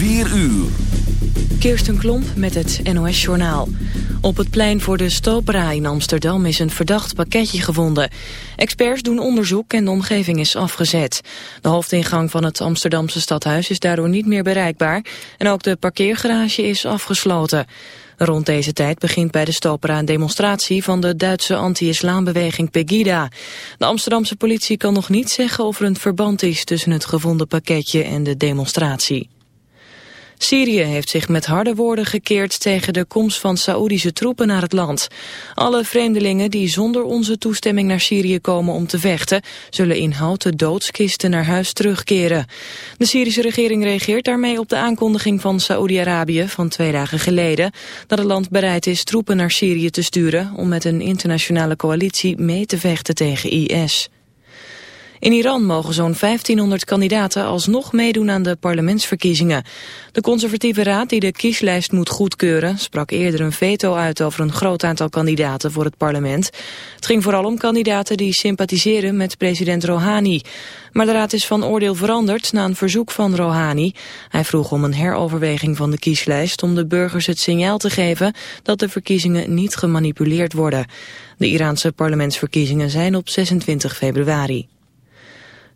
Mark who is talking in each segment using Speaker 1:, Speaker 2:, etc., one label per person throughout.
Speaker 1: 4 uur.
Speaker 2: Kirsten Klomp met het NOS-journaal. Op het plein voor de Stopera in Amsterdam is een verdacht pakketje gevonden. Experts doen onderzoek en de omgeving is afgezet. De hoofdingang van het Amsterdamse stadhuis is daardoor niet meer bereikbaar... en ook de parkeergarage is afgesloten. Rond deze tijd begint bij de Stopera een demonstratie van de Duitse anti-islambeweging Pegida. De Amsterdamse politie kan nog niet zeggen of er een verband is tussen het gevonden pakketje en de demonstratie. Syrië heeft zich met harde woorden gekeerd tegen de komst van Saoedische troepen naar het land. Alle vreemdelingen die zonder onze toestemming naar Syrië komen om te vechten, zullen in houten doodskisten naar huis terugkeren. De Syrische regering reageert daarmee op de aankondiging van Saoedi-Arabië van twee dagen geleden, dat het land bereid is troepen naar Syrië te sturen om met een internationale coalitie mee te vechten tegen IS. In Iran mogen zo'n 1500 kandidaten alsnog meedoen aan de parlementsverkiezingen. De conservatieve raad die de kieslijst moet goedkeuren... sprak eerder een veto uit over een groot aantal kandidaten voor het parlement. Het ging vooral om kandidaten die sympathiseren met president Rouhani. Maar de raad is van oordeel veranderd na een verzoek van Rouhani. Hij vroeg om een heroverweging van de kieslijst... om de burgers het signaal te geven dat de verkiezingen niet gemanipuleerd worden. De Iraanse parlementsverkiezingen zijn op 26 februari.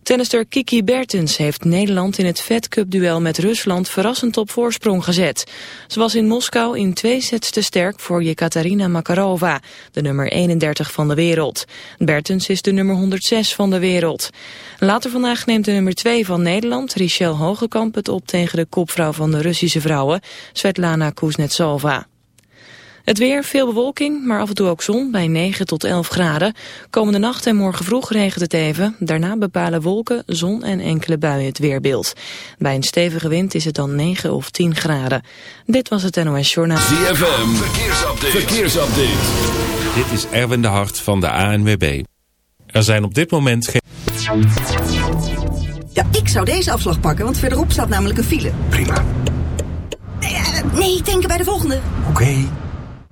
Speaker 2: Tennister Kiki Bertens heeft Nederland in het Fed Cup duel met Rusland verrassend op voorsprong gezet. Ze was in Moskou in twee sets te sterk voor Jekaterina Makarova, de nummer 31 van de wereld. Bertens is de nummer 106 van de wereld. Later vandaag neemt de nummer 2 van Nederland, Richelle Hogekamp, het op tegen de kopvrouw van de Russische vrouwen, Svetlana Kuznetsova. Het weer, veel bewolking, maar af en toe ook zon bij 9 tot 11 graden. Komende nacht en morgen vroeg regent het even. Daarna bepalen wolken, zon en enkele buien het weerbeeld. Bij een stevige wind is het dan 9 of 10 graden. Dit was het NOS Journaal.
Speaker 1: ZFM, verkeersupdate. verkeersupdate.
Speaker 3: Dit is Erwin de Hart van de ANWB. Er zijn op dit moment geen...
Speaker 4: Ja, ik zou deze afslag pakken, want verderop staat namelijk een file.
Speaker 5: Prima.
Speaker 4: Nee, uh, nee denken bij de volgende.
Speaker 5: Oké.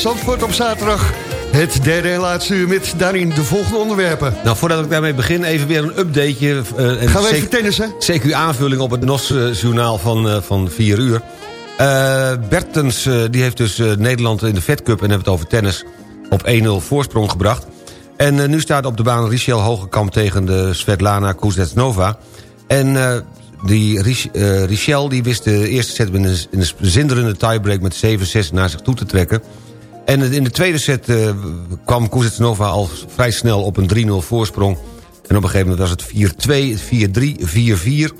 Speaker 6: Zandvoort op zaterdag. Het derde en laatste uur met daarin de volgende onderwerpen.
Speaker 7: Nou, voordat ik daarmee begin, even weer een updateje. eh, en
Speaker 6: Gaan we even tennissen?
Speaker 7: CQ aanvulling op het NOS-journaal van, eh, van 4 uur. Eh, Bertens eh, die heeft dus eh, Nederland in de Fed Cup... en hebben het over tennis op 1-0 voorsprong gebracht. En eh, nu staat op de baan Richel Hogekamp tegen de Svetlana Kuznetsnova. En eh, die Rich- eh, Richel die wist de eerste set in een zinderende tiebreak... met 7-6 naar zich toe te trekken. En in de tweede set eh, kwam Kuznetsova al vrij snel op een 3-0 voorsprong. En op een gegeven moment was het 4-2, 4-3, 4-4,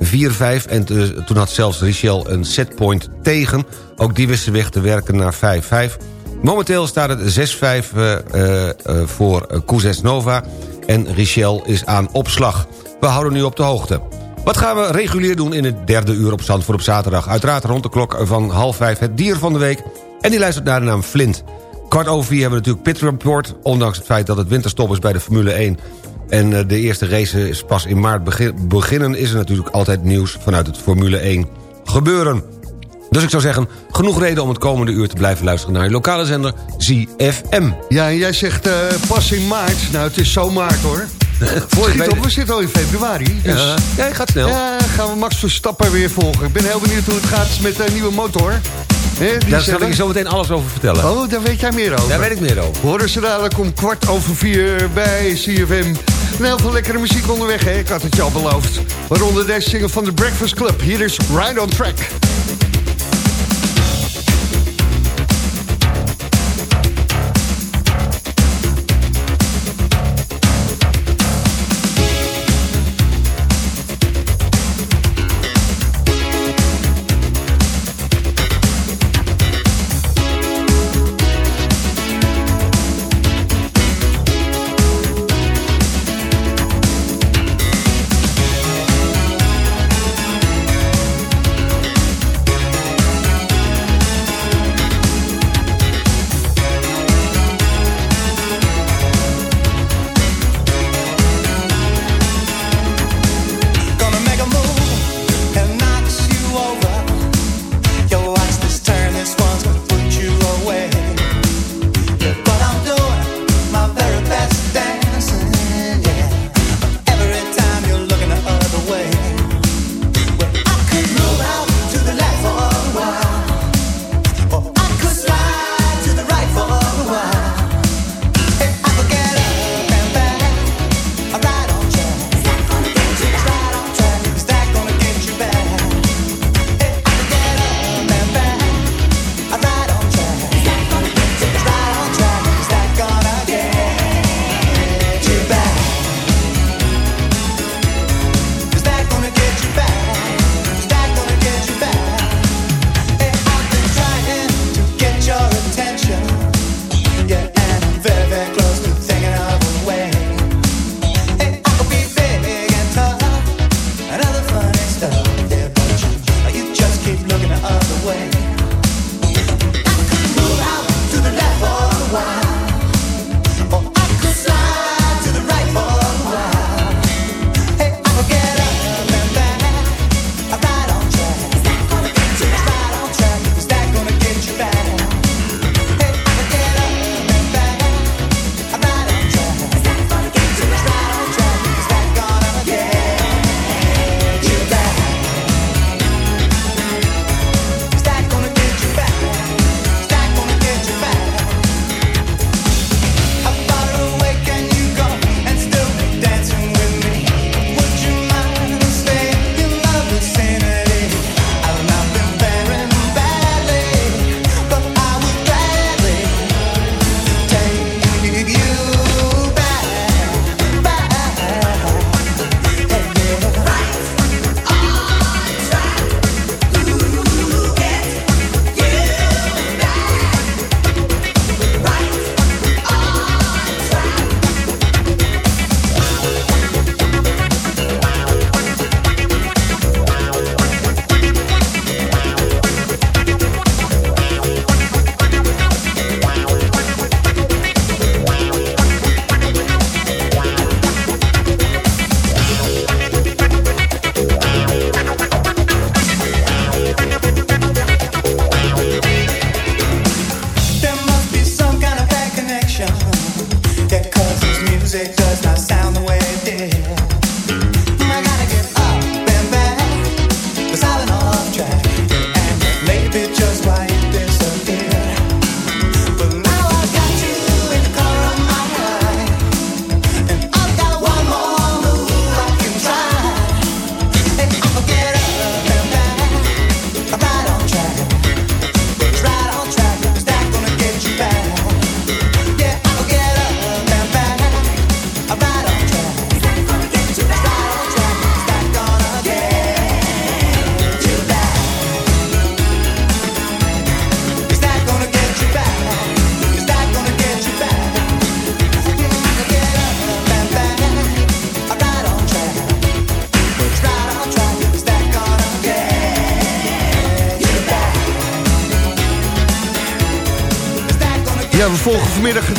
Speaker 7: 4-5. En te- toen had zelfs Richel een setpoint tegen. Ook die wist weg te werken naar 5-5. Momenteel staat het 6-5 eh, eh, eh, voor eh, Kuznetsova. En Richel is aan opslag. We houden nu op de hoogte. Wat gaan we regulier doen in het derde uur op Zandvoort op zaterdag? Uiteraard rond de klok van half vijf het dier van de week. En die luistert naar de naam Flint. Kwart over vier hebben we natuurlijk Pit Report. Ondanks het feit dat het winterstop is bij de Formule 1... en eh, de eerste race is pas in maart begin- beginnen... is er natuurlijk altijd nieuws vanuit het Formule 1 gebeuren. Dus ik zou zeggen, genoeg reden om het komende uur te blijven luisteren... naar je lokale zender ZFM.
Speaker 6: Ja, en jij zegt eh, pas in maart. Nou, het is zo maart hoor. Op,
Speaker 7: het.
Speaker 6: we zitten al in februari. Dus
Speaker 7: Ja, gaat snel.
Speaker 6: ja, gaan we Max Verstappen weer volgen. Ik ben heel benieuwd hoe het gaat met de nieuwe motor.
Speaker 7: Daar zal ik je zo meteen alles over vertellen.
Speaker 6: Oh, daar weet jij meer over.
Speaker 7: Daar weet ik meer over.
Speaker 6: Horen ze dadelijk om kwart over vier bij CFM. En heel veel lekkere muziek onderweg, hè? Ik had het je al beloofd. Waaronder deze single van de Breakfast Club. Hier is Ride on Track.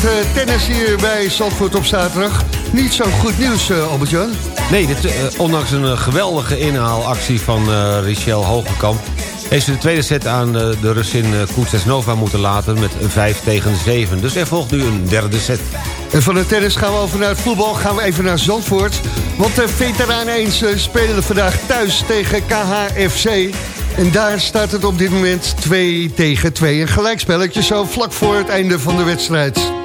Speaker 6: Het tennis hier bij Zandvoort op zaterdag. Niet zo goed nieuws, eh, Albert-Jan.
Speaker 7: Nee, dit, eh, ondanks een eh, geweldige inhaalactie van Richel Hogekamp... heeft ze de tweede set aan de Russin Kuznetsova moeten laten met een 5 tegen 7. Dus er volgt nu een derde set.
Speaker 6: En van het tennis gaan we over naar het voetbal. Gaan we even naar Zandvoort. Want de veteranen eens spelen vandaag thuis tegen KHFC. En daar staat het op dit moment 2 tegen 2. Een gelijkspelletje zo vlak voor het einde van de wedstrijd.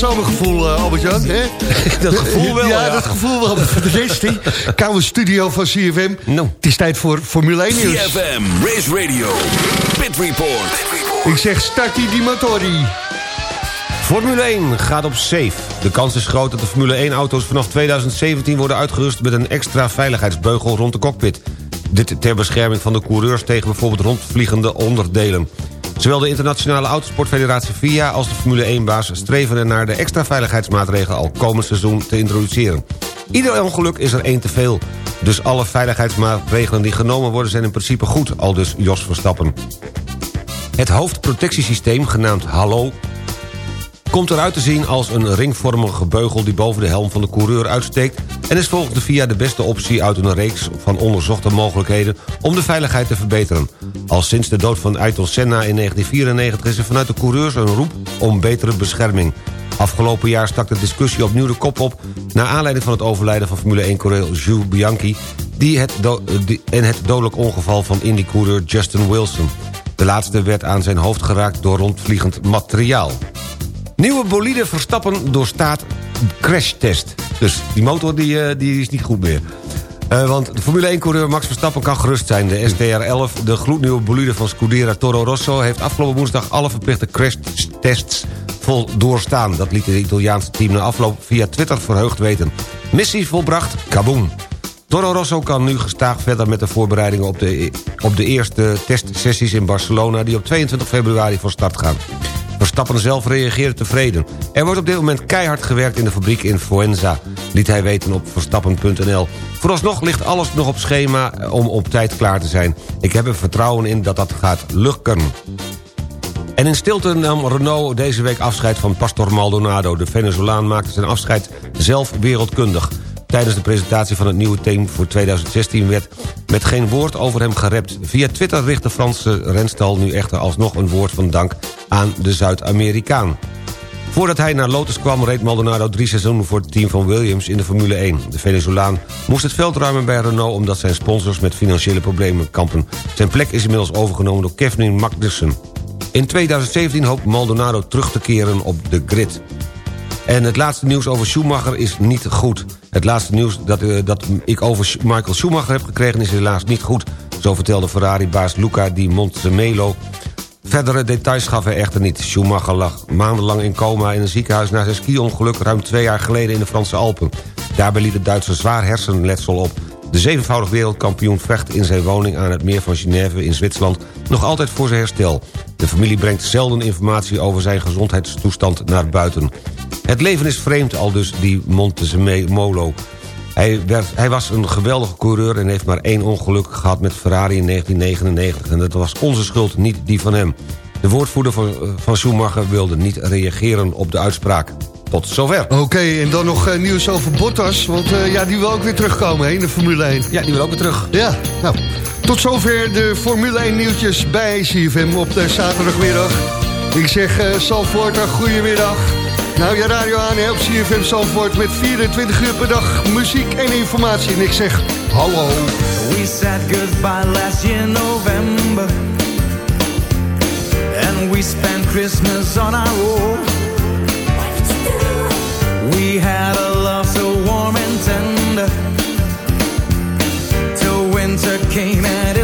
Speaker 6: Dat zomergevoel, eh, Albert-Jan. hè?
Speaker 7: Dat gevoel wel,
Speaker 6: Ja,
Speaker 7: ja.
Speaker 6: dat gevoel wel. De rest, die koude studio van CFM. Het is tijd voor Formule 1 nieuws.
Speaker 1: CFM, Race Radio, Pit Report.
Speaker 6: Ik zeg, start die, die motorie.
Speaker 7: Formule 1 gaat op safe. De kans is groot dat de Formule 1-auto's vanaf 2017 worden uitgerust... met een extra veiligheidsbeugel rond de cockpit. Dit ter bescherming van de coureurs tegen bijvoorbeeld rondvliegende onderdelen. Zowel de Internationale Autosportfederatie FIA als de Formule 1-baas... streven ernaar de extra veiligheidsmaatregelen al komend seizoen te introduceren. Ieder ongeluk is er één te veel. Dus alle veiligheidsmaatregelen die genomen worden zijn in principe goed... al dus Jos Verstappen. Het hoofdprotectiesysteem, genaamd Hallo komt eruit te zien als een ringvormige beugel... die boven de helm van de coureur uitsteekt... en is volgens de VIA de beste optie uit een reeks van onderzochte mogelijkheden... om de veiligheid te verbeteren. Al sinds de dood van Ayrton Senna in 1994 is er vanuit de coureurs een roep om betere bescherming. Afgelopen jaar stak de discussie opnieuw de kop op... naar aanleiding van het overlijden van Formule 1-coureur Jules Bianchi... Die het en het dodelijk ongeval van Indy-coureur Justin Wilson. De laatste werd aan zijn hoofd geraakt door rondvliegend materiaal. Nieuwe bolide Verstappen doorstaat crashtest. Dus die motor die, eh, die is niet goed meer. Eh, want de Formule 1-coureur Max Verstappen kan gerust zijn. De SDR-11, de gloednieuwe bolide van Scuderia Toro Rosso... heeft afgelopen woensdag alle verplichte crashtests vol doorstaan. Dat liet het Italiaanse team na afloop via Twitter verheugd weten. Missie volbracht, kaboom. Toro Rosso kan nu gestaag verder met de voorbereidingen... op de, op de eerste testsessies in Barcelona... die op 22 februari van start gaan. Verstappen zelf reageerde tevreden. Er wordt op dit moment keihard gewerkt in de fabriek in Foenza... liet hij weten op verstappen.nl. Vooralsnog ligt alles nog op schema om op tijd klaar te zijn. Ik heb er vertrouwen in dat dat gaat lukken. En in stilte nam Renault deze week afscheid van Pastor Maldonado. De Venezolaan maakte zijn afscheid zelf wereldkundig. Tijdens de presentatie van het nieuwe team voor 2016 werd met geen woord over hem gerept. Via Twitter richt de Franse renstal nu echter alsnog een woord van dank aan de Zuid-Amerikaan. Voordat hij naar Lotus kwam reed Maldonado drie seizoenen voor het team van Williams in de Formule 1. De Venezolaan moest het veld ruimen bij Renault omdat zijn sponsors met financiële problemen kampen. Zijn plek is inmiddels overgenomen door Kevin Magnussen. In 2017 hoopt Maldonado terug te keren op de grid. En het laatste nieuws over Schumacher is niet goed. Het laatste nieuws dat, uh, dat ik over Michael Schumacher heb gekregen... is helaas niet goed. Zo vertelde Ferrari-baas Luca Di Montemelo. Verdere details gaf hij echter niet. Schumacher lag maandenlang in coma in een ziekenhuis... na zijn ski-ongeluk ruim twee jaar geleden in de Franse Alpen. Daarbij liet de Duitser zwaar hersenletsel op. De zevenvoudig wereldkampioen vecht in zijn woning aan het meer van Genève in Zwitserland... nog altijd voor zijn herstel. De familie brengt zelden informatie over zijn gezondheidstoestand naar buiten. Het leven is vreemd, al dus die Montezemolo. Hij, werd, hij was een geweldige coureur en heeft maar één ongeluk gehad met Ferrari in 1999. En dat was onze schuld, niet die van hem. De woordvoerder van Schumacher wilde niet reageren op de uitspraak. Tot zover.
Speaker 6: Oké, en dan nog uh, nieuws over Bottas. Want uh, ja, die wil ook weer terugkomen hè, in de Formule 1.
Speaker 7: Ja, die wil ook weer terug.
Speaker 6: Ja, nou. Tot zover de Formule 1 nieuwtjes bij CFM op de zaterdagmiddag. Ik zeg uh, Salvoort, een goedemiddag. Nou, je radio aan hè, op CFM Salvoort met 24 uur per dag muziek en informatie. En ik zeg hallo.
Speaker 8: We said goodbye last year November And we spent Christmas on our own We had a love so warm and tender. Till winter came and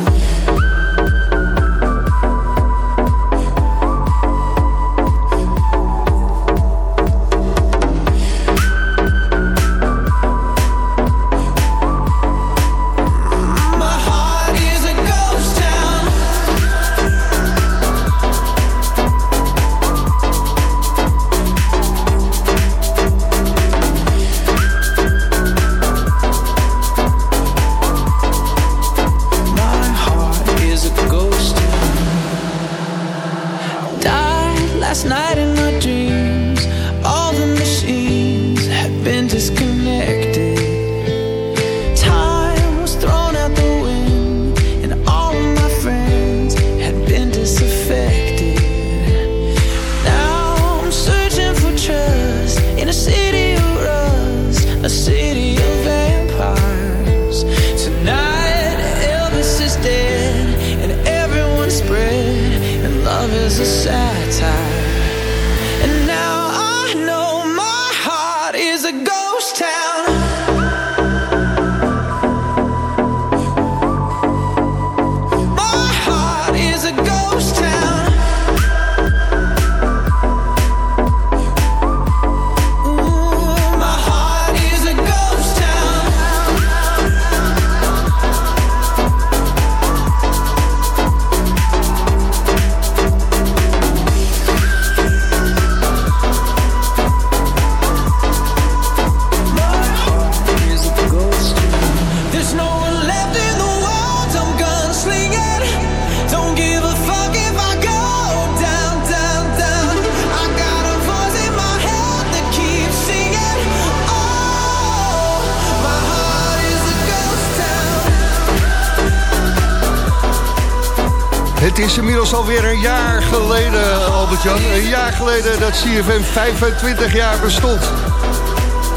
Speaker 9: Is
Speaker 6: inmiddels alweer een jaar geleden, Albert-Jan. Een jaar geleden dat CFM 25 jaar bestond.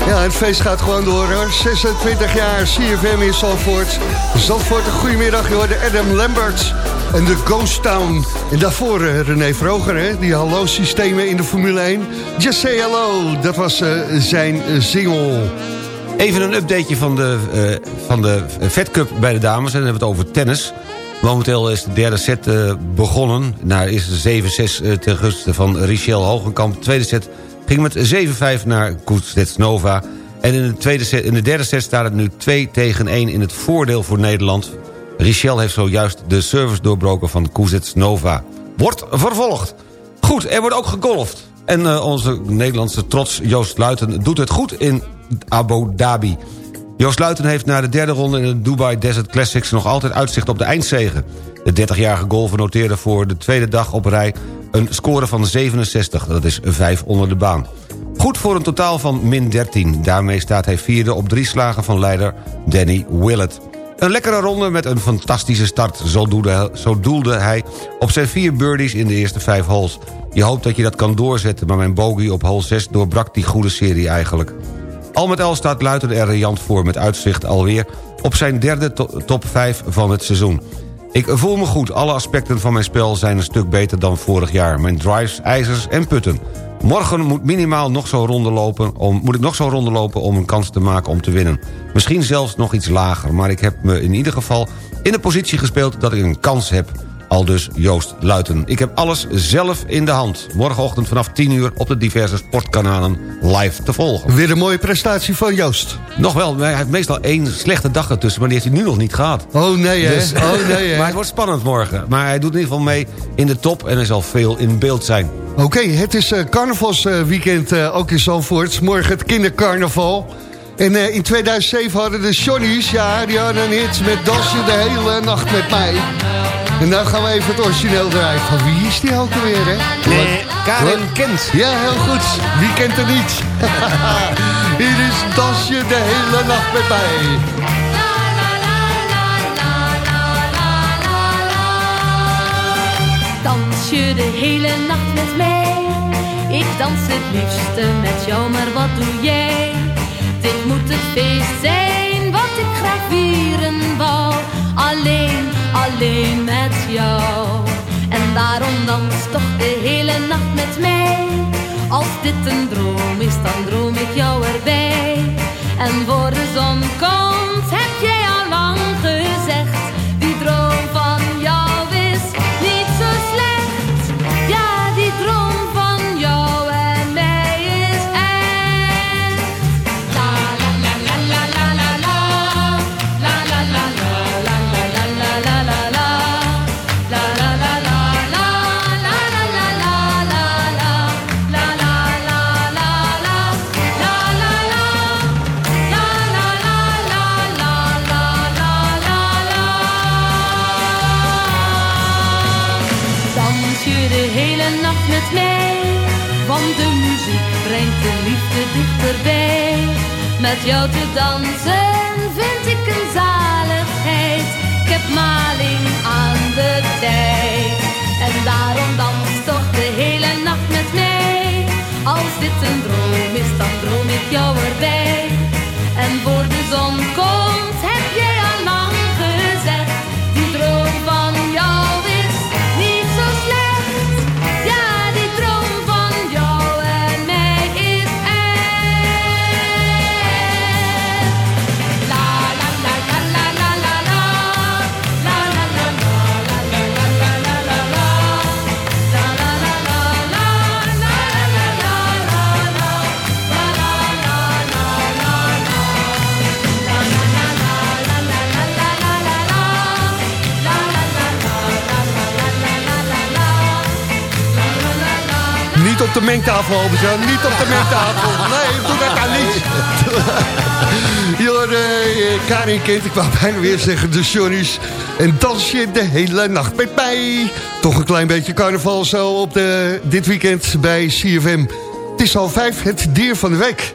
Speaker 6: Ja, het feest gaat gewoon door hoor. 26 jaar CFM in Zandvoort. Zandvoort, een goedemiddag. Je hoorde Adam Lambert en de Ghost Town. En daarvoor eh, René Vroger, hè? die hallo-systemen in de Formule 1. Just say hello, dat was eh, zijn eh, single.
Speaker 7: Even een updateje van de, eh, van de Fed Cup bij de dames. En dan hebben we het over tennis. Momenteel is de derde set eh, begonnen. Nou is het 7-6 eh, ten gunste van Richel Hogenkamp. De tweede set ging met 7-5 naar Kuznetsnova. En in de, tweede set, in de derde set staat het nu 2 tegen 1 in het voordeel voor Nederland. Richel heeft zojuist de service doorbroken van Kuznetsnova. Wordt vervolgd. Goed, er wordt ook gegolfd. En eh, onze Nederlandse trots Joost Luiten doet het goed in Abu Dhabi. Joost Luiten heeft na de derde ronde in de Dubai Desert Classics... nog altijd uitzicht op de eindzegen. De 30-jarige golfer noteerde voor de tweede dag op rij... een score van 67, dat is 5 onder de baan. Goed voor een totaal van min 13. Daarmee staat hij vierde op drie slagen van leider Danny Willett. Een lekkere ronde met een fantastische start. Zo doelde, zo doelde hij op zijn vier birdies in de eerste vijf holes. Je hoopt dat je dat kan doorzetten... maar mijn bogey op hole 6 doorbrak die goede serie eigenlijk. Al met al staat Luiten er riant voor met uitzicht alweer... op zijn derde to- top 5 van het seizoen. Ik voel me goed. Alle aspecten van mijn spel zijn een stuk beter dan vorig jaar. Mijn drives, ijzers en putten. Morgen moet minimaal nog ronde lopen om, moet ik nog zo'n ronde lopen om een kans te maken om te winnen. Misschien zelfs nog iets lager, maar ik heb me in ieder geval in de positie gespeeld dat ik een kans heb. Al dus Joost Luiten. Ik heb alles zelf in de hand. Morgenochtend vanaf 10 uur op de diverse sportkanalen live te volgen.
Speaker 6: Weer een mooie prestatie van Joost.
Speaker 7: Nog wel, hij heeft meestal één slechte dag ertussen... maar die heeft hij nu nog niet gehad.
Speaker 6: Oh nee, hè?
Speaker 7: Dus-
Speaker 6: Oh nee, hè?
Speaker 7: maar het wordt spannend morgen. Maar hij doet in ieder geval mee in de top... en hij zal veel in beeld zijn.
Speaker 6: Oké, het is eh, carnavalsweekend eh, ook in Zandvoort. Morgen het kindercarnaval. En eh, in 2007 hadden de Johnny's, ja, die hadden een hit met Dansen de hele nacht met mij. En nou gaan we even het origineel draaien. Van wie is die ook alweer, hè?
Speaker 7: Nee, Karin
Speaker 6: Wat?
Speaker 7: Kent.
Speaker 6: Ja, heel goed. Wie kent er niet? Hier is Dansje de hele nacht met mij.
Speaker 10: Dans je de hele nacht met mij? Ik dans het liefste met jou, maar wat doe jij? Dit moet het feest zijn wat ik graag vieren wou. Alleen, alleen met jou. En daarom dans toch de hele nacht met mij. Als dit een droom is, dan droom ik jou erbij. En voor de zon komt, heb jij al lang gezegd. Jou te dansen vind ik een zaligheid. Ik heb maling aan de tijd. En daarom dans toch de hele nacht met mij. Als dit een droom is, dan droom ik jou erbij.
Speaker 6: Op de mengtafel, Albert-Jan. Niet op de mengtafel. Nee, doe dat nou niet. Jor, eh, Karin Kent, ik wou bijna weer zeggen, de Johnny's. En dans je de hele nacht met mij. Toch een klein beetje carnaval zo op de, dit weekend bij CFM. Het is al vijf, het dier van de week.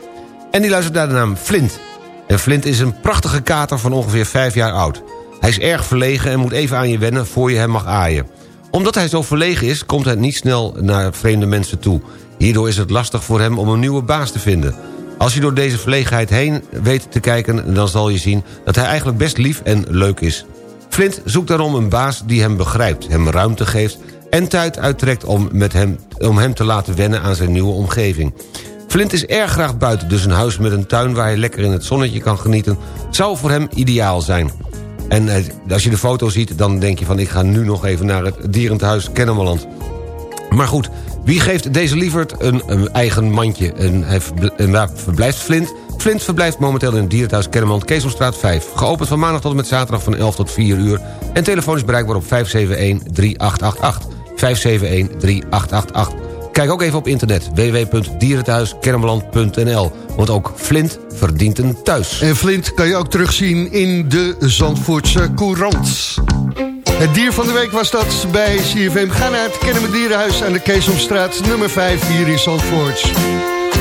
Speaker 7: En die luistert naar de naam Flint. En Flint is een prachtige kater van ongeveer vijf jaar oud. Hij is erg verlegen en moet even aan je wennen voor je hem mag aaien. Omdat hij zo verlegen is, komt hij niet snel naar vreemde mensen toe. Hierdoor is het lastig voor hem om een nieuwe baas te vinden. Als je door deze verlegenheid heen weet te kijken... dan zal je zien dat hij eigenlijk best lief en leuk is. Flint zoekt daarom een baas die hem begrijpt, hem ruimte geeft... en tijd uittrekt om, met hem, om hem te laten wennen aan zijn nieuwe omgeving. Flint is erg graag buiten, dus een huis met een tuin... waar hij lekker in het zonnetje kan genieten... zou voor hem ideaal zijn. En eh, als je de foto ziet, dan denk je van... ik ga nu nog even naar het dierentehuis Kennemerland. Maar goed, wie geeft deze lieverd een, eigen mandje? En, waar verblijft Flint? Flint verblijft momenteel in het dierenthuis Kennemerland, Keeselstraat 5. Geopend van maandag tot en met zaterdag van 11 tot 4 uur. En telefonisch bereikbaar op 571-3888. 571-3888. Kijk ook even op internet www.dierenthuiskennemerland.nl. Want ook Flint verdient een thuis.
Speaker 6: En Flint kan je ook terugzien in de Zandvoortse Courant. Het dier van de week was dat bij CFM. Ga naar het Kennemer Dierenhuis aan de Keesomstraat nummer 5 hier in Zandvoort.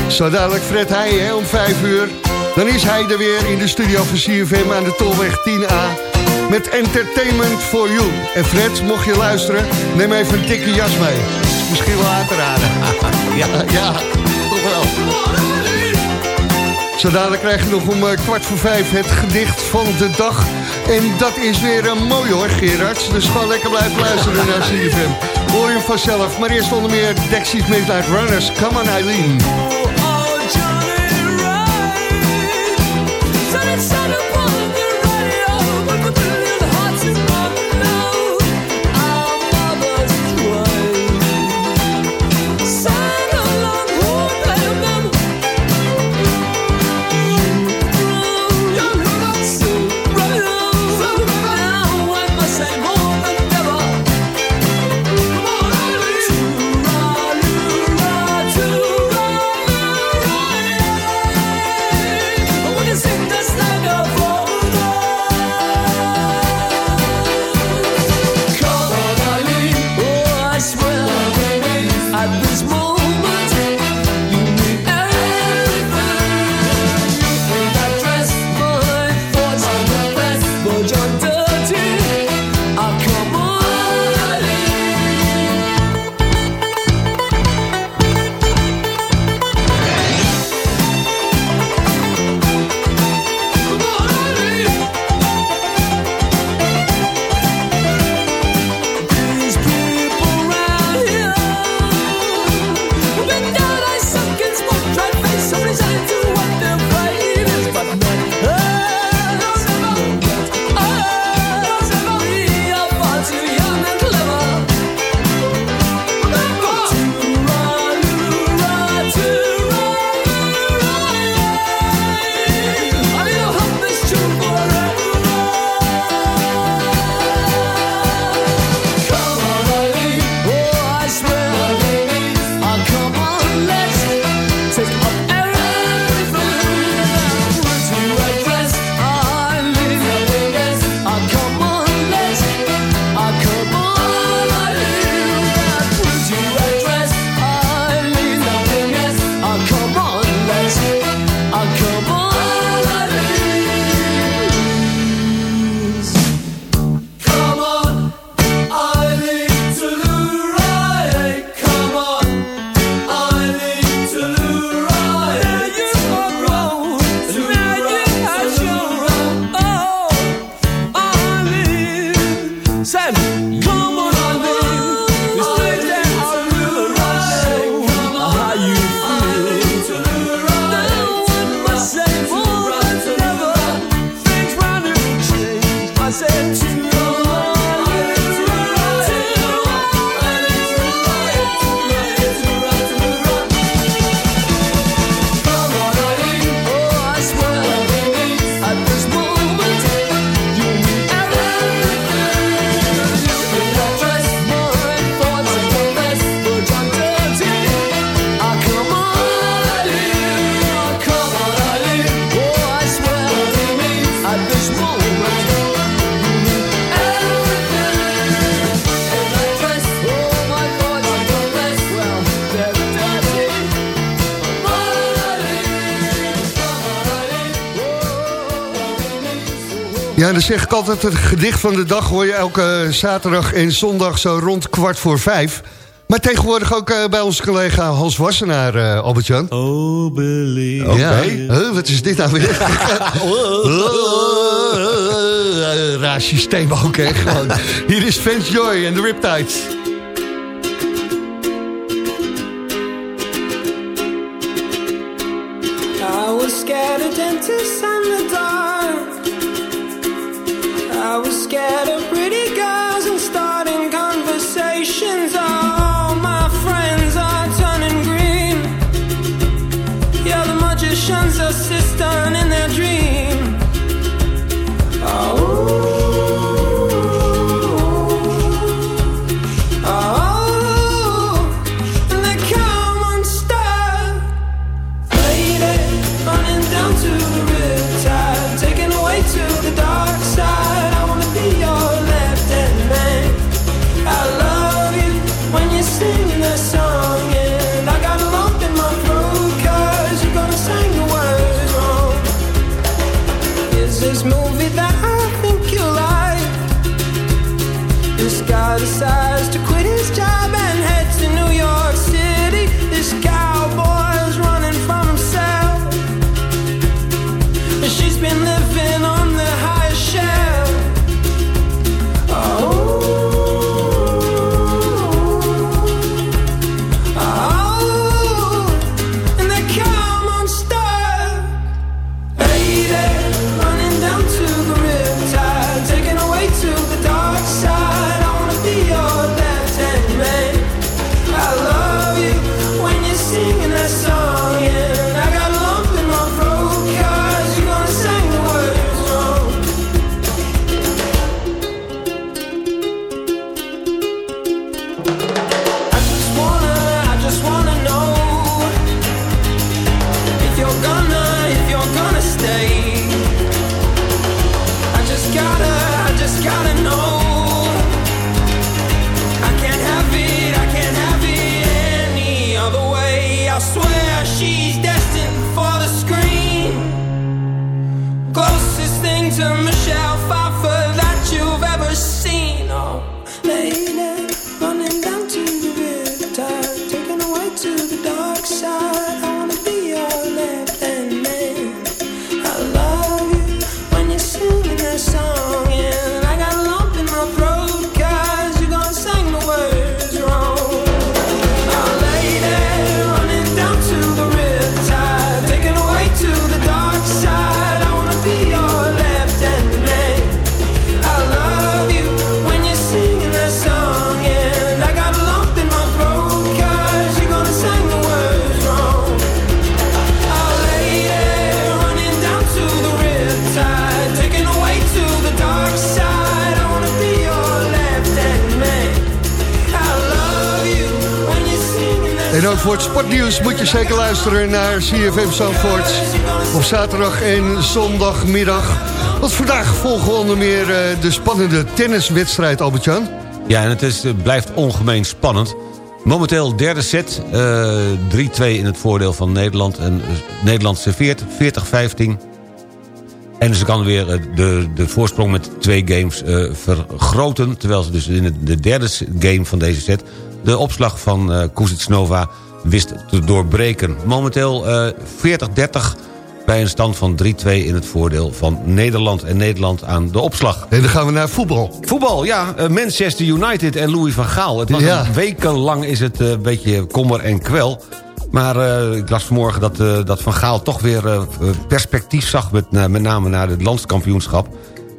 Speaker 6: Zo dadelijk Fred Heij hè, om 5 uur. Dan is hij er weer in de studio van CFM aan de Tolweg 10A. met Entertainment for You. En Fred, mocht je luisteren, neem even een dikke jas mee. Is misschien wel aan te raden. ja, ja, toch wel. Zo dadelijk krijg je nog om eh, kwart voor vijf het gedicht van de dag. En dat is weer een mooi hoor, Gerard. Dus gewoon lekker blijven luisteren naar CFM. Hoor je hem vanzelf. Maar eerst onder meer Dexys Midnight Runners. Come on, Eileen. Zeg ik altijd, het gedicht van de dag hoor je elke zaterdag en zondag zo rond kwart voor vijf. Maar tegenwoordig ook uh, bij onze collega Hans Wassenaar, uh, Albert-Jan.
Speaker 3: Oh, believe.
Speaker 6: Ja, huh, wat is dit nou weer? Raar systeem ook, hè, gewoon. Hier is Vince Joy en de Riptides. Sportnieuws moet je zeker luisteren naar CFM Zandvoort. Op zaterdag en zondagmiddag. Want vandaag volgen onder meer eh, de spannende tenniswedstrijd, Albert-Jan.
Speaker 7: Ja, en het is, eh, blijft ongemeen spannend. Momenteel derde set, eh, 3-2 in het voordeel van Nederland. En Nederland serveert 40-15. En ze kan weer de, de voorsprong met twee games vergroten... terwijl ze dus in de derde game van deze set... de opslag van eh Kuznetsova wist te doorbreken. Momenteel eh 40-30 bij een stand van 3-2 in het voordeel van Nederland. En Nederland aan de opslag.
Speaker 6: En dan gaan we naar voetbal.
Speaker 7: Voetbal, ja. eh, Manchester United en Louis van Gaal. Het was
Speaker 6: Ja.
Speaker 7: wekenlang is het eh, een beetje kommer en kwel. Maar eh, ik las vanmorgen dat, eh, dat Van Gaal toch weer eh, perspectief zag... Met, met name naar het landskampioenschap.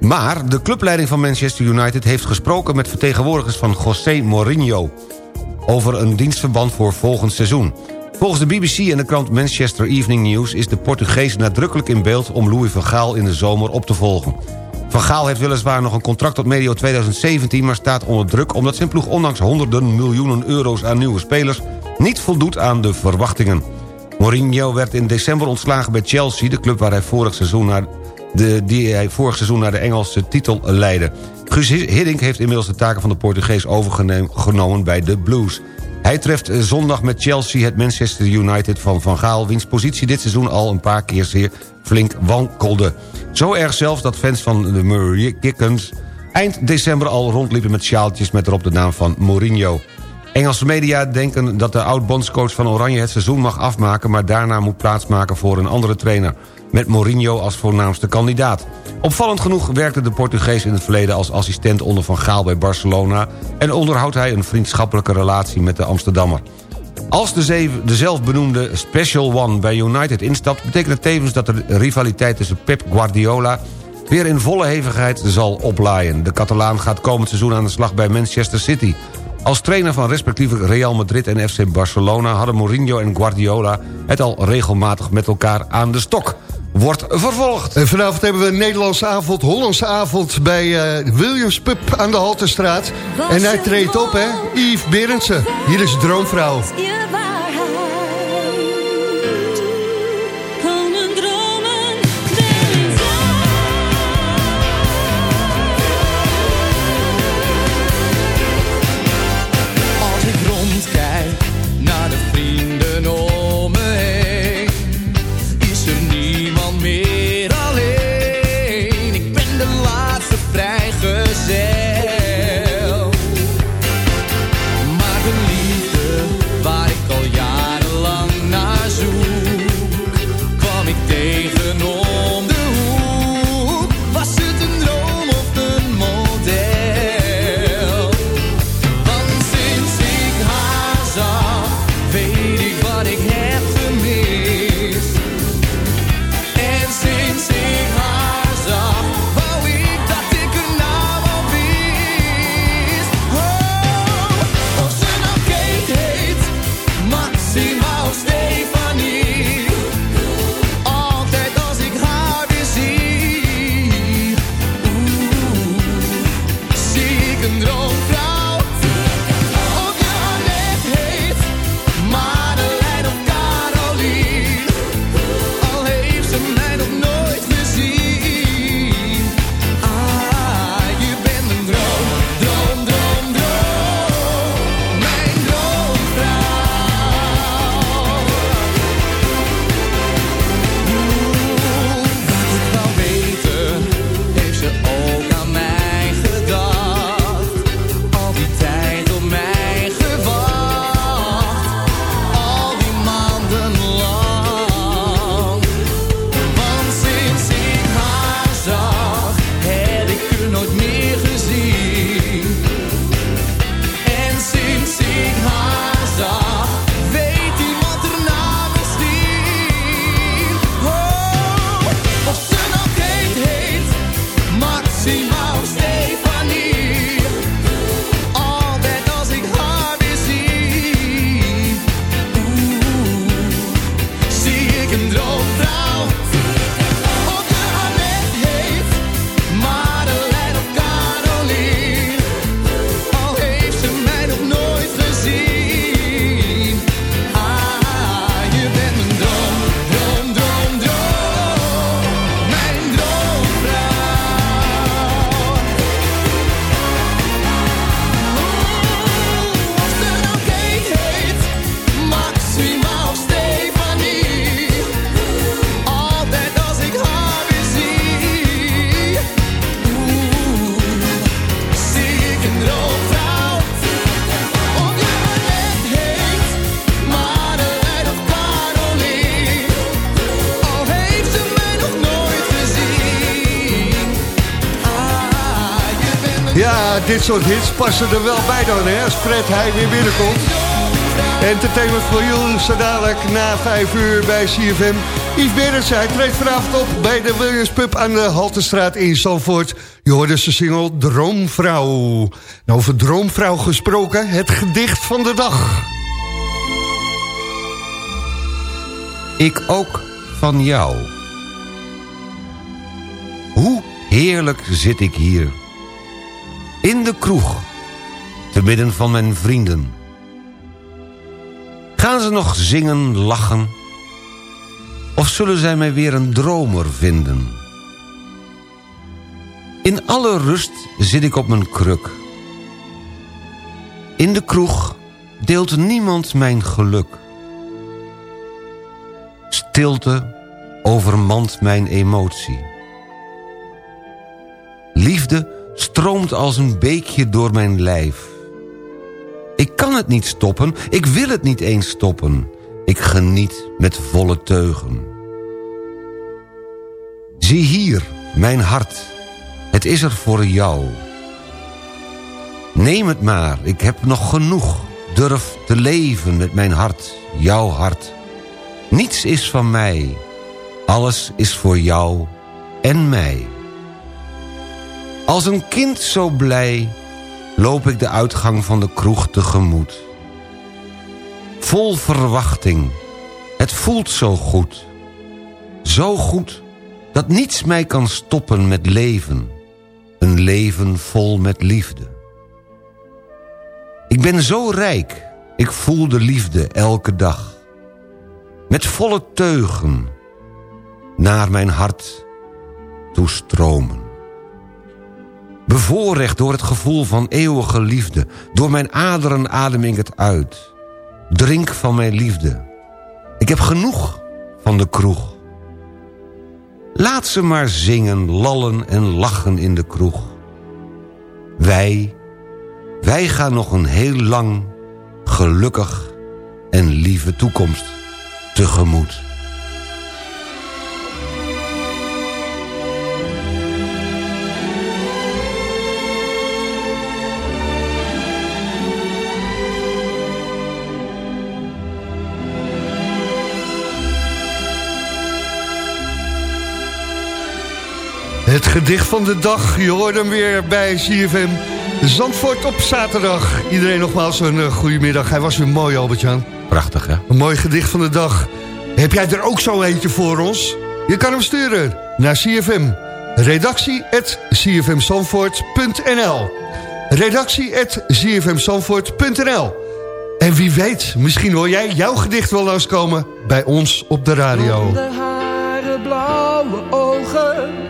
Speaker 7: Maar de clubleiding van Manchester United heeft gesproken... met vertegenwoordigers van José Mourinho... over een dienstverband voor volgend seizoen. Volgens de BBC en de krant Manchester Evening News... is de Portugees nadrukkelijk in beeld om Louis van Gaal in de zomer op te volgen. Van Gaal heeft weliswaar nog een contract tot medio 2017... maar staat onder druk omdat zijn ploeg ondanks honderden miljoenen euro's aan nieuwe spelers... niet voldoet aan de verwachtingen. Mourinho werd in december ontslagen bij Chelsea... de club waar hij vorig seizoen naar de, die hij vorig seizoen naar de Engelse titel leidde. Guus Hiddink heeft inmiddels de taken van de Portugees overgenomen bij de Blues. Hij treft eh, zondag met Chelsea het Manchester United van Van Gaal... wiens positie dit seizoen al een paar keer zeer flink wankelde. Zo erg zelfs dat fans van de Murray Kickens... eind december al rondliepen met sjaaltjes met erop de naam van Mourinho. Engelse media denken dat de oud-bondscoach van Oranje het seizoen mag afmaken... maar daarna moet plaatsmaken voor een andere trainer... met Mourinho als voornaamste kandidaat. Opvallend genoeg werkte de Portugees in het verleden als assistent onder Van Gaal bij Barcelona... en onderhoudt hij een vriendschappelijke relatie met de Amsterdammer. Als de, zeven, de zelfbenoemde Special One bij United instapt... betekent het tevens dat de rivaliteit tussen Pep Guardiola... weer in volle hevigheid zal oplaaien. De Catalaan gaat komend seizoen aan de slag bij Manchester City. Als trainer van respectievelijk Real Madrid en FC Barcelona... hadden Mourinho en Guardiola het al regelmatig met elkaar aan de stok. Wordt vervolgd.
Speaker 6: En vanavond hebben we een Nederlandse avond, Hollandse avond... bij eh, Williams Pub aan de Halterstraat. En hij treedt op, hè? Yves Berendsen. Hier is Droomvrouw. Dit soort hits passen er wel bij dan, hè, als Fred hij weer binnenkomt. Entertainment voor you, zo dadelijk na 5 uur bij CFM. Yves Berends, hij treedt vanavond op bij de Williams Pub aan de Haltestraat in Zandvoort. Je hoorde zijn single Droomvrouw. Nou, over Droomvrouw gesproken, het gedicht van de dag.
Speaker 7: Ik ook van jou. Hoe heerlijk zit ik hier. In de kroeg, te midden van mijn vrienden. Gaan ze nog zingen, lachen? Of zullen zij mij weer een dromer vinden? In alle rust zit ik op mijn kruk. In de kroeg deelt niemand mijn geluk. Stilte overmand mijn emotie. Stroomt als een beekje door mijn lijf. Ik kan het niet stoppen, ik wil het niet eens stoppen. Ik geniet met volle teugen. Zie hier, mijn hart, het is er voor jou. Neem het maar, ik heb nog genoeg. Durf te leven met mijn hart, jouw hart. Niets is van mij, alles is voor jou en mij. Als een kind zo blij loop ik de uitgang van de kroeg tegemoet. Vol verwachting, het voelt zo goed. Zo goed dat niets mij kan stoppen met leven. Een leven vol met liefde. Ik ben zo rijk, ik voel de liefde elke dag. Met volle teugen naar mijn hart toestromen. Bevoorrecht door het gevoel van eeuwige liefde. Door mijn aderen adem ik het uit. Drink van mijn liefde. Ik heb genoeg van de kroeg. Laat ze maar zingen, lallen en lachen in de kroeg. Wij, wij gaan nog een heel lang, gelukkig en lieve toekomst tegemoet.
Speaker 6: Het gedicht van de dag, je hoort hem weer bij CFM. Zandvoort op zaterdag. Iedereen nogmaals een uh, goede middag. Hij was weer mooi, Albert-Jan.
Speaker 7: Prachtig, hè?
Speaker 6: Een mooi gedicht van de dag. Heb jij er ook zo eentje voor ons? Je kan hem sturen naar CFM. Redactie at cfmzandvoort.nl Redactie at cfmzandvoort.nl En wie weet, misschien hoor jij jouw gedicht wel langskomen bij ons op de radio.
Speaker 11: Blonde haren, blauwe ogen,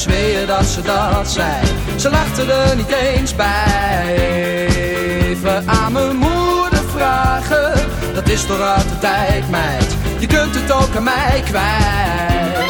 Speaker 11: zweer dat ze dat zei. Ze lachte er niet eens bij. Even aan mijn moeder vragen, dat is toch uit de tijd, meid. Je kunt het ook aan mij kwijt.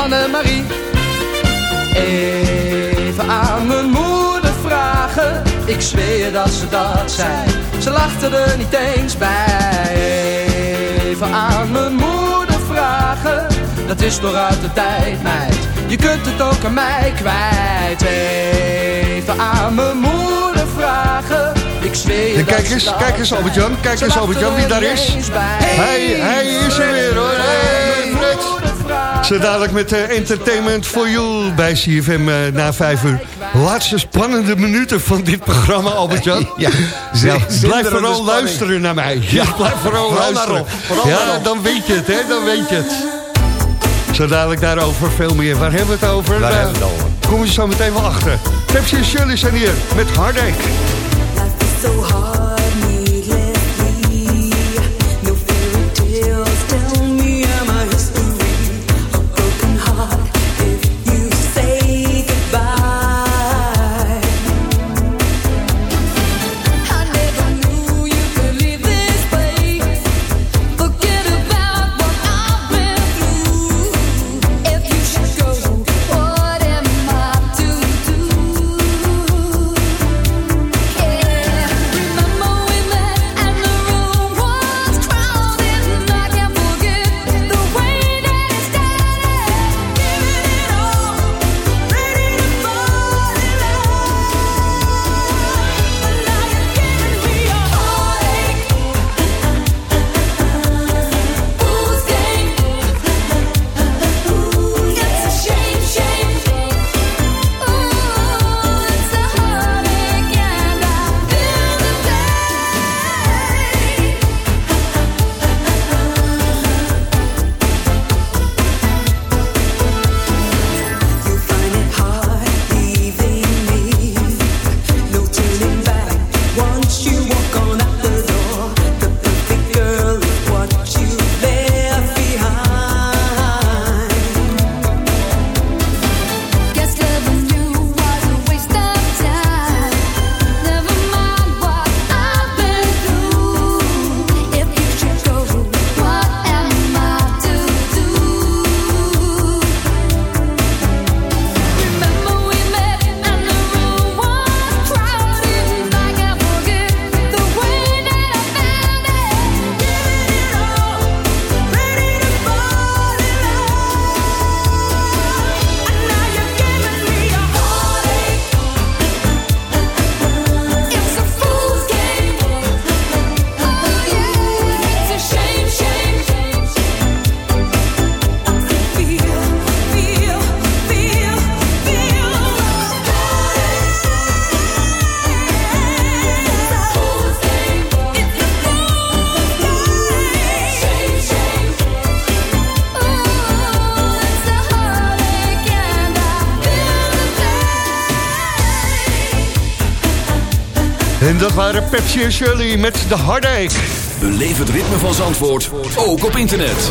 Speaker 11: Annemarie. Even aan mijn moeder vragen. Ik zweer dat ze dat zei. Ze lachte er niet eens bij. Even aan mijn moeder vragen. Dat is toch uit de tijd meid. Je kunt het ook aan mij kwijt. Even aan mijn moeder vragen. Ik zweer je
Speaker 6: Ja,
Speaker 11: dat
Speaker 6: kijk eens, kijk eens, Albert-Jan. Kijk eens, Albert-Jan,
Speaker 11: er
Speaker 6: wie daar is. Hij, hij is er weer, hoor. Zo dadelijk met eh, Entertainment for You bij CFM eh, na vijf uur. Laatste spannende minuten van dit programma, Albert-Jan.
Speaker 7: Ja,
Speaker 6: Ja,
Speaker 7: zinderende
Speaker 6: blijf vooral luisteren naar mij. Ja, blijf vooral luisteren. ja, dan weet je het, hè, dan weet je het. Zo dadelijk daarover veel meer. Waar hebben we het over?
Speaker 7: Waar
Speaker 6: Eh,
Speaker 7: hebben we het over?
Speaker 6: Kom je zo meteen wel achter. Pepsi en Shirley zijn hier met Hardek. En dat waren Pepsi en Shirley met de Hardijk.
Speaker 1: Beleef het ritme van Zandvoort, ook op internet.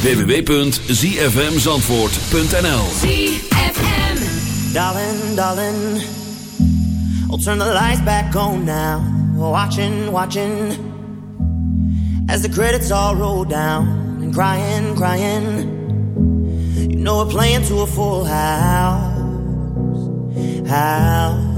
Speaker 1: www.zfmzandvoort.nl
Speaker 12: Darling, darling, I'll turn the lights back on now. Watching, watching, as the credits all roll down. And crying, crying, you know we're playing to a full house. House.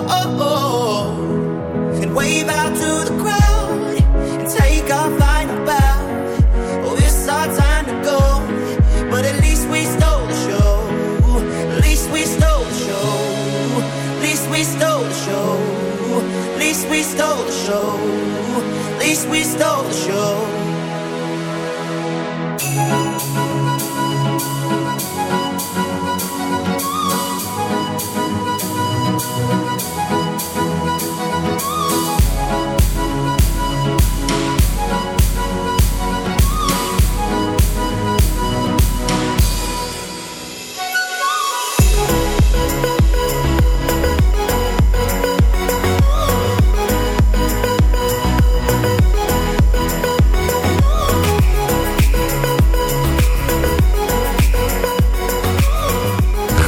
Speaker 12: we stole the show.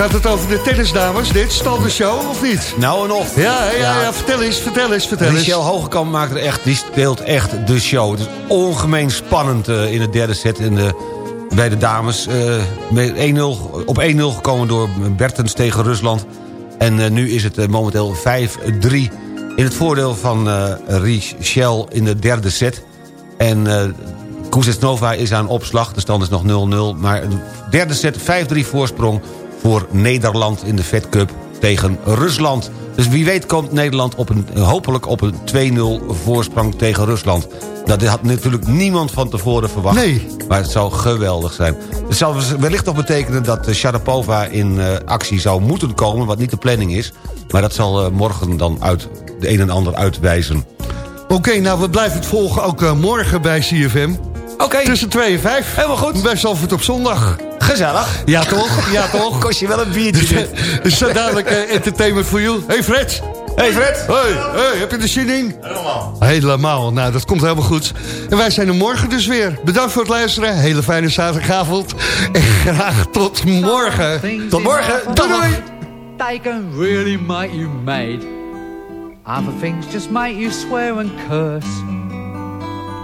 Speaker 6: Gaat het over de tennisdames, dit? Stal de show, of niet?
Speaker 7: Nou en of.
Speaker 6: Ja, ja, ja, vertel eens, vertel eens, vertel eens.
Speaker 7: Michel Hogekamp maakt er echt, die speelt echt de show. Het is ongemeen spannend eh, in de derde set in de, bij de dames. met 1-0, op 1-0 gekomen door Bertens tegen Rusland. En eh, nu is het momenteel 5-3 in het voordeel van Richel in de derde set. En Kuznetsnova is aan opslag, de stand is nog 0-0. Maar de derde set 5-3 voorsprong voor Nederland in de Fed Cup tegen Rusland. Dus wie weet komt Nederland op een, hopelijk op een 2-0 voorsprong tegen Rusland. Nou, dit had natuurlijk niemand van tevoren verwacht.
Speaker 6: Nee.
Speaker 7: Maar het zou geweldig zijn. Het zou wellicht nog betekenen dat eh, Sharapova in eh, actie zou moeten komen... wat niet de planning is. Maar dat zal eh, morgen dan uit de een en ander uitwijzen.
Speaker 6: Oké, nou, we blijven het volgen ook morgen bij CFM.
Speaker 7: Oké.
Speaker 6: Tussen 2 en 5.
Speaker 7: Helemaal goed.
Speaker 6: Bij Zalvoort op zondag.
Speaker 7: Gezellig.
Speaker 6: Ja, toch? Ja, toch?
Speaker 7: Kost je wel een biertje dit.
Speaker 6: Is dat dadelijk eh, entertainment voor you? Hey Fred.
Speaker 7: Hey Fred.
Speaker 6: Hey, hey, heb je er zin in? Helemaal. Helemaal. Nou, dat komt helemaal goed. En wij zijn er morgen dus weer. Bedankt voor het luisteren. Hele fijne zaterdagavond. En graag tot morgen.
Speaker 7: Tot morgen.
Speaker 6: Doei doei.
Speaker 13: They can really make you mad. Other things just make you swear and curse.